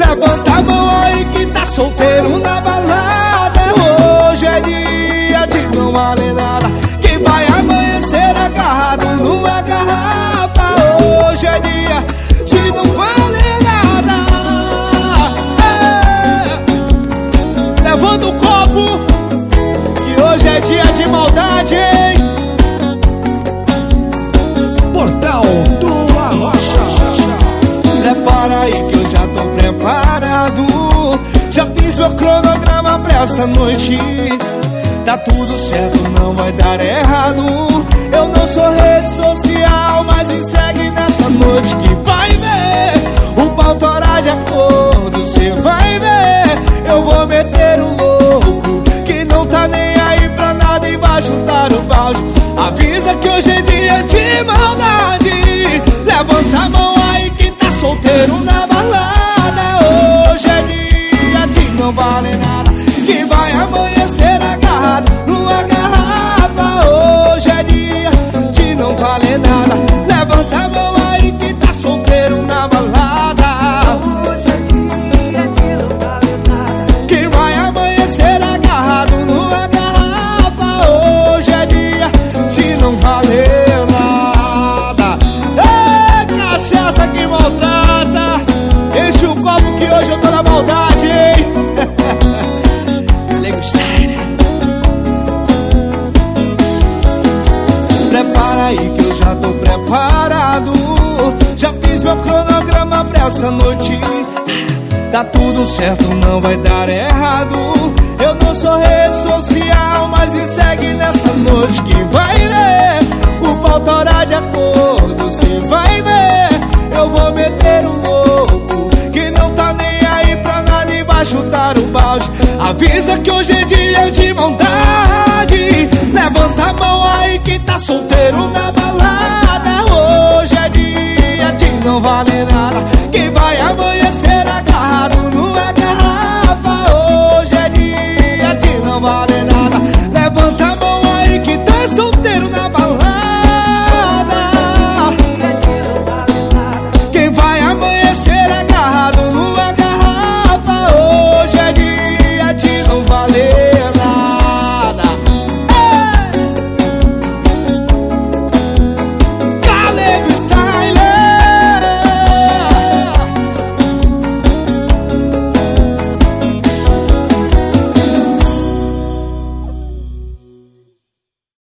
Levanta a mão aí que tá solteiro na balada Hoje é dia de não valer nada Que vai amanhecer agarrado numa garrafa Hoje é dia de não valer nada é. Levanta o copo Que hoje é dia de maldade, hein? Portal do Arrocha. Prepara aí Já fiz meu cronograma pra essa noite. Tá tudo certo, não vai dar errado. Eu não sou rede social, mas me segue nessa noite que vai ver. O pau torar de acordo, cê vai ver. Eu vou meter um louco que não tá nem aí pra nada e vai chutar o balde. Avisa que hoje é dia de maldade. Levanta a mão aí que tá solteiro na balada amanhecer agarrado numa garrafa Hoje é dia de não vale nada tô preparado. Já fiz meu cronograma pra essa noite. Tá tudo certo, não vai dar errado. Eu não sou rede social, mas me segue nessa noite que vai ver O pau torar de acordo, cê vai ver. Eu vou meter um louco que não tá nem aí pra nada e vai chutar o balde. Avisa que hoje é dia de maldade. Levanta a mão aí tá solteiro na balada. Hoje é dia de não valer